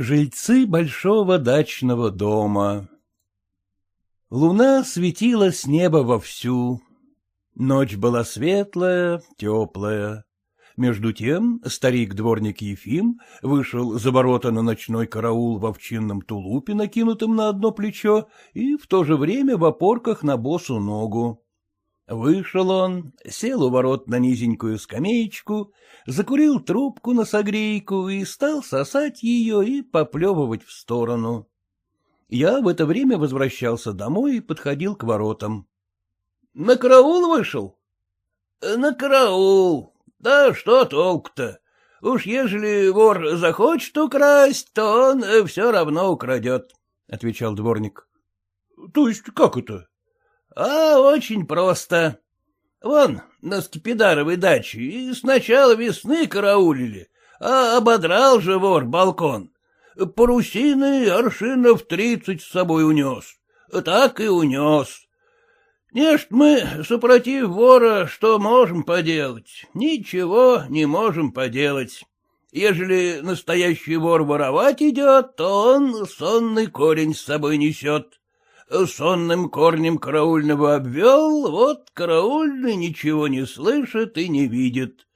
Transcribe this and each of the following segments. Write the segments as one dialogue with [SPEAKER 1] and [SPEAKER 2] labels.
[SPEAKER 1] Жильцы большого дачного дома Луна светила с неба вовсю. Ночь была светлая, теплая. Между тем старик-дворник Ефим вышел за ворота на ночной караул в овчинном тулупе, накинутом на одно плечо, и в то же время в опорках на босу ногу. Вышел он, сел у ворот на низенькую скамеечку, закурил трубку на согрейку и стал сосать ее и поплевывать в сторону. Я в это время возвращался домой и подходил к воротам. — На караул вышел? — На караул, да что толку-то? Уж ежели вор захочет украсть, то он все равно украдет, — отвечал дворник. — То есть как это? — А очень просто. Вон, на Скипидаровой даче и с начала весны караулили, а ободрал же вор балкон. Парусины аршинов тридцать с собой унес. Так и унес. Нечто мы, супротив вора, что можем поделать? Ничего не можем поделать. Ежели настоящий вор воровать идет, то он сонный корень с собой несет. Сонным корнем караульного обвел, вот караульный ничего не слышит и не видит.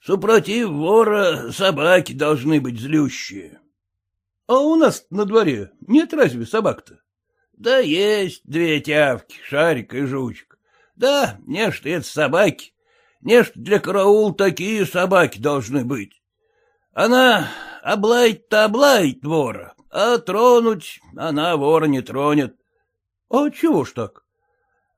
[SPEAKER 1] Супротив вора собаки должны быть злющие. — А у нас на дворе нет разве собак-то? Да есть две тявки, шарик и жучка. Да, нечто это собаки. Нечто для караул такие собаки должны быть. Она облаять-то облаять вора, а тронуть она вора не тронет. А чего ж так?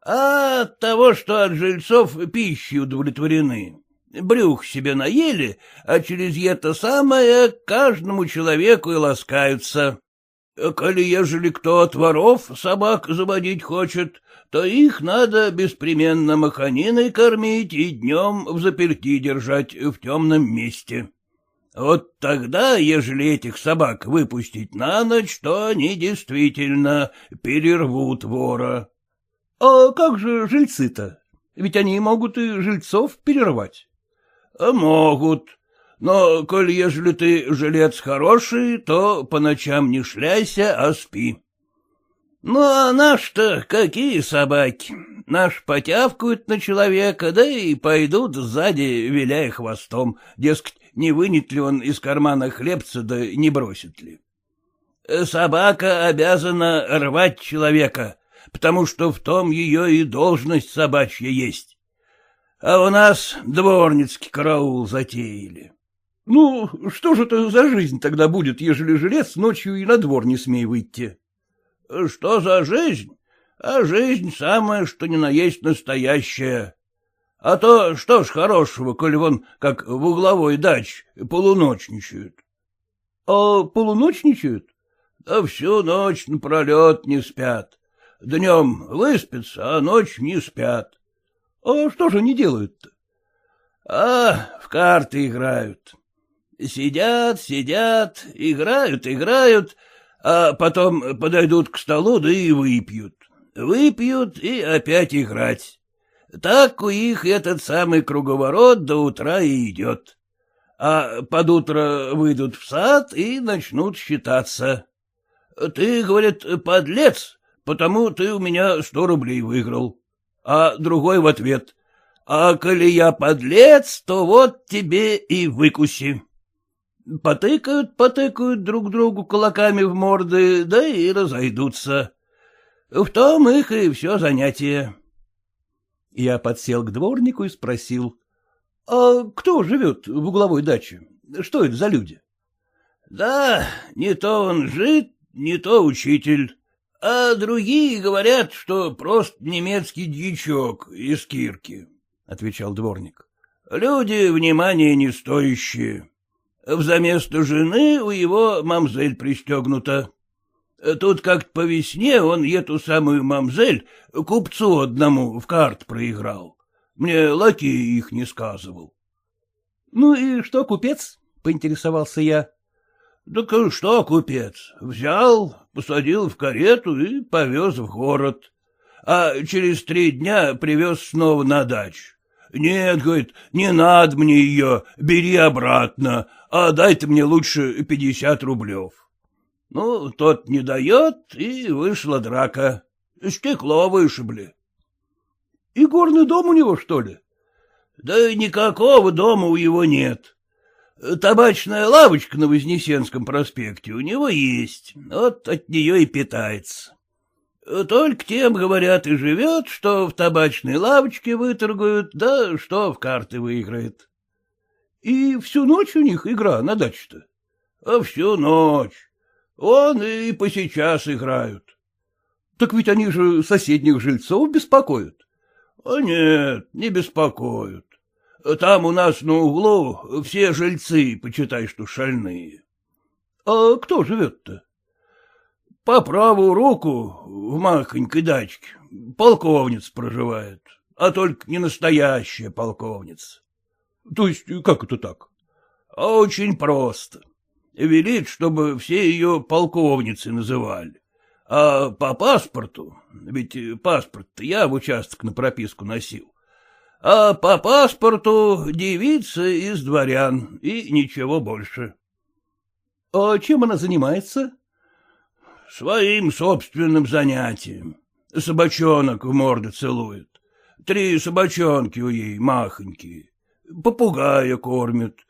[SPEAKER 1] А от того, что от жильцов пищи удовлетворены. Брюх себе наели, а через это самое каждому человеку и ласкаются. Коли ежели кто от воров собак заводить хочет, то их надо беспременно маханиной кормить и днем в заперти держать в темном месте. Вот тогда, ежели этих собак выпустить на ночь, то они действительно перервут вора. — А как же жильцы-то? Ведь они могут и жильцов перервать. — Могут, но, коль ежели ты жилец хороший, то по ночам не шляйся, а спи. Ну, а наш-то какие собаки? Наш потявкают на человека, да и пойдут сзади, виляя хвостом, дескать, не вынет ли он из кармана хлебца, да не бросит ли. Собака обязана рвать человека, потому что в том ее и должность собачья есть. А у нас дворницкий караул затеяли. Ну, что же это за жизнь тогда будет, ежели жилец ночью и на двор не смей выйти? — Что за жизнь? А жизнь самая, что ни на есть настоящая. А то что ж хорошего, коли вон, как в угловой дач, полуночничают. — А полуночничают? — Да всю ночь напролет не спят. Днем выспятся, а ночь не спят. — А что же они делают-то? — А, в карты играют. Сидят, сидят, играют, играют, а потом подойдут к столу, да и выпьют. Выпьют и опять играть. Так у их этот самый круговорот до утра и идет. А под утро выйдут в сад и начнут считаться. Ты, говорит, подлец, потому ты у меня сто рублей выиграл. А другой в ответ. А коли я подлец, то вот тебе и выкуси. Потыкают, потыкают друг другу кулаками в морды, да и разойдутся. В том их и все занятие. Я подсел к дворнику и спросил. — А кто живет в угловой даче? Что это за люди? — Да, не то он жит, не то учитель. А другие говорят, что просто немецкий дьячок из Кирки, — отвечал дворник. — Люди внимания не стоящие. Взаместо жены у его мамзель пристегнута. Тут как-то по весне он эту самую мамзель купцу одному в карт проиграл. Мне лакей их не сказывал. — Ну и что, купец? — поинтересовался я. — Так что, купец, взял, посадил в карету и повез в город. А через три дня привез снова на дачу.
[SPEAKER 2] Нет, говорит, не надо мне ее, бери обратно, а дай ты мне лучше пятьдесят рублев. Ну, тот не дает, и вышла драка. Стекло вышибли.
[SPEAKER 1] — И горный дом у него, что ли?
[SPEAKER 2] — Да никакого дома у него нет. Табачная лавочка на Вознесенском проспекте у него есть, вот от нее и питается. Только тем, говорят, и живет, что в табачной лавочке выторгуют, да что в карты выиграет.
[SPEAKER 1] И всю ночь у них игра на даче-то?
[SPEAKER 2] А всю ночь. Он и по сейчас играют.
[SPEAKER 1] Так ведь они же соседних жильцов беспокоят.
[SPEAKER 2] А нет, не беспокоят. Там у нас на углу все жильцы, почитай, что шальные.
[SPEAKER 1] А кто живет-то?
[SPEAKER 2] По правую руку в махонькой дачке полковниц проживает, а только не настоящая полковница.
[SPEAKER 1] То есть как это так?
[SPEAKER 2] А очень просто. Велит, чтобы все ее полковницы называли. А по паспорту, ведь паспорт я в участок на прописку носил, а по паспорту девица из дворян и ничего больше.
[SPEAKER 1] — А чем она занимается?
[SPEAKER 2] — Своим собственным занятием. Собачонок в морды целует. Три собачонки у ей махонькие. Попугая кормит,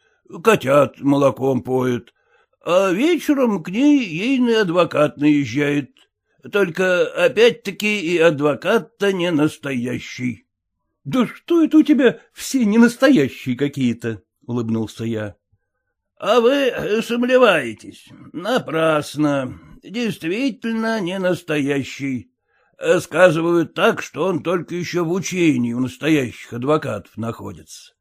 [SPEAKER 2] котят молоком поет, а вечером к ней ейный адвокат наезжает. Только опять-таки и адвокат-то не настоящий.
[SPEAKER 1] — Да что это у тебя все ненастоящие какие-то? — улыбнулся я.
[SPEAKER 2] — А вы сомневаетесь. Напрасно. Действительно не настоящий. Сказывают так, что он только еще в учении у настоящих адвокатов находится.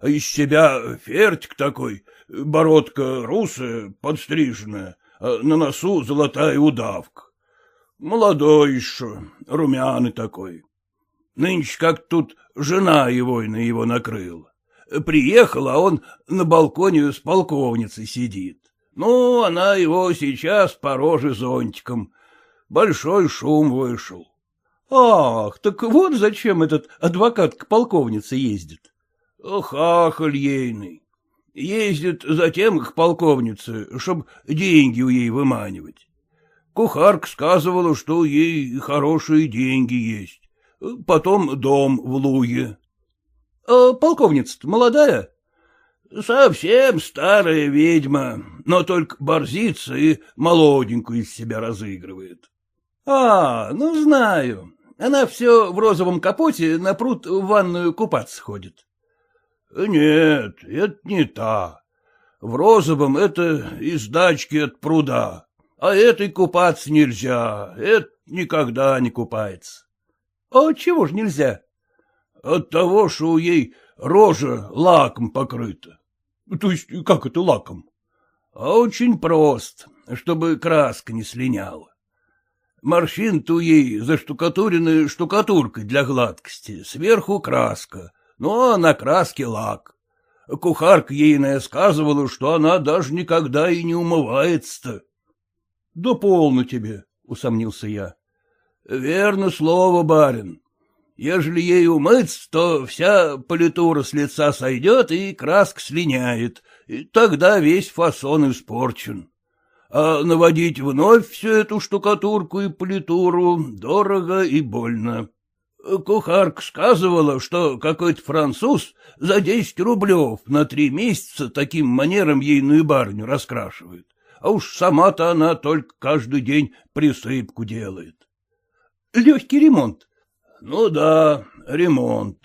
[SPEAKER 2] А из себя фертик такой, бородка русая, подстриженная, а на носу золотая удавка. Молодой еще, румяный такой. Нынче как тут жена его на его накрыла. Приехала, а он на балконе с полковницей сидит. Ну, она его сейчас по роже зонтиком. Большой шум вышел.
[SPEAKER 1] — Ах, так вот зачем этот адвокат к полковнице ездит.
[SPEAKER 2] — Хахаль ейный. Ездит затем к полковнице, чтоб деньги у ей выманивать. Кухарка сказывала, что ей хорошие деньги есть. Потом дом в Луге.
[SPEAKER 1] — А полковница-то молодая?
[SPEAKER 2] — Совсем старая ведьма, но только борзится и молоденькую из себя разыгрывает.
[SPEAKER 1] — А, ну знаю. Она все в розовом капоте на пруд в ванную купаться ходит.
[SPEAKER 2] — Нет, это не та. В розовом это из дачки от пруда, а этой купаться нельзя, это никогда не купается.
[SPEAKER 1] — А чего ж нельзя?
[SPEAKER 2] — От того, что у ей рожа лаком покрыта.
[SPEAKER 1] — То есть как это лаком?
[SPEAKER 2] — А очень прост, чтобы краска не слиняла. Морщин-то у ей заштукатурены штукатуркой для гладкости, сверху краска, а на краске лак. Кухарка ейная сказывала, что она даже никогда и не умывается-то.
[SPEAKER 1] — Да полно тебе, — усомнился я.
[SPEAKER 2] — Верно слово, барин. Ежели ей умыться, то вся политура с лица сойдет и краска слиняет, и тогда весь фасон испорчен. А наводить вновь всю эту штукатурку и политуру дорого и больно. Кухарка сказывала, что какой-то француз за десять рублев на три месяца таким манером ейную барню раскрашивает, а уж сама-то она только каждый день присыпку делает.
[SPEAKER 1] — Легкий ремонт,
[SPEAKER 2] ну да, ремонт.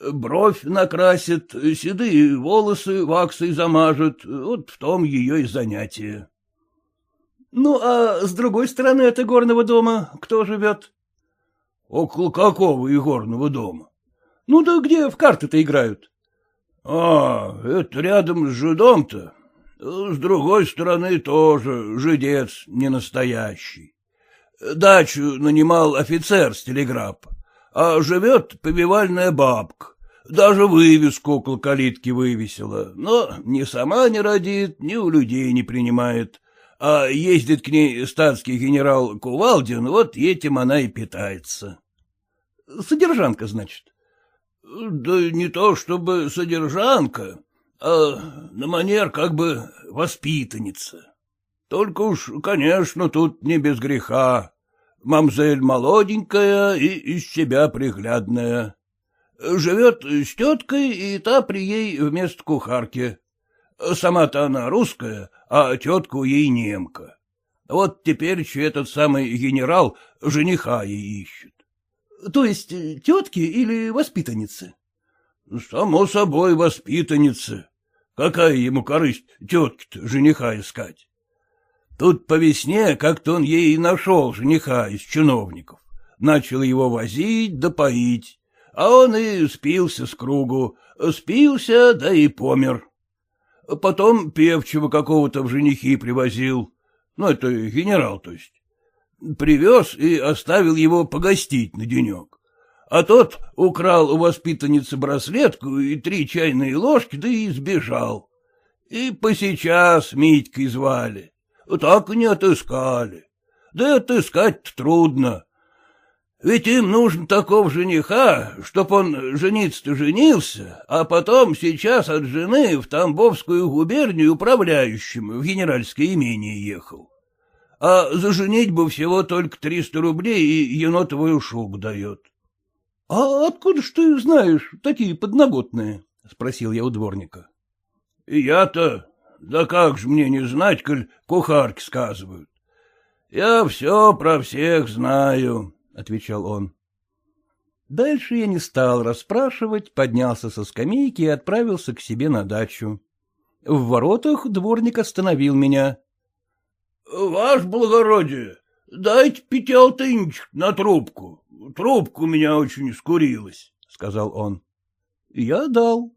[SPEAKER 2] Бровь накрасит, седые волосы ваксой замажет, вот в том ее и занятие.
[SPEAKER 1] Ну, а с другой стороны это горного дома кто живет?
[SPEAKER 2] Около какого игорного дома?
[SPEAKER 1] Ну да где в карты-то играют?
[SPEAKER 2] А, это рядом с жидом-то. С другой стороны тоже жидец не настоящий. Дачу нанимал офицер с телеграфа а живет повивальная бабка. Даже вывеску около калитки вывесила, но ни сама не родит, ни у людей не принимает. А ездит к ней статский генерал Кувалдин, вот этим она и питается.
[SPEAKER 1] Содержанка, значит?
[SPEAKER 2] Да не то чтобы содержанка, а на манер как бы воспитанница. Только уж, конечно, тут не без греха. Мамзель молоденькая и из себя приглядная. Живет с теткой, и та при ей вместо кухарки. Сама-то она русская, а тетка у ей немка. Вот теперь этот самый генерал жениха ей ищет.
[SPEAKER 1] — То есть тетки или воспитанницы?
[SPEAKER 2] — Само собой, воспитанницы. Какая ему корысть тетки-то жениха искать? Тут по весне как-то он ей и нашел жениха из чиновников. Начал его возить да поить, а он и спился с кругу, спился, да и помер. Потом певчего какого-то в женихи привозил, ну, это генерал, то есть. Привез и оставил его погостить на денек. А тот украл у воспитанницы браслетку и три чайные ложки, да и сбежал. И посейчас Митькой звали. Так и не отыскали. Да и отыскать трудно. Ведь им нужен такого жениха, чтоб он жениться-то женился, а потом сейчас от жены в Тамбовскую губернию управляющим в генеральское имение ехал. А за женитьбу всего только триста рублей и енотовый ушук дает.
[SPEAKER 1] — А откуда ж ты знаешь такие подноготные? — спросил я у дворника.
[SPEAKER 2] — Я-то... Да как же мне не знать, коль кухарки сказывают. Я все про всех знаю, — отвечал он.
[SPEAKER 1] Дальше я не стал расспрашивать, поднялся со скамейки и отправился к себе на дачу. В воротах дворник остановил меня.
[SPEAKER 2] — Ваш благородие, дайте пятиалтынчик на трубку. Трубка у меня очень скурилась, — сказал он.
[SPEAKER 1] Я дал.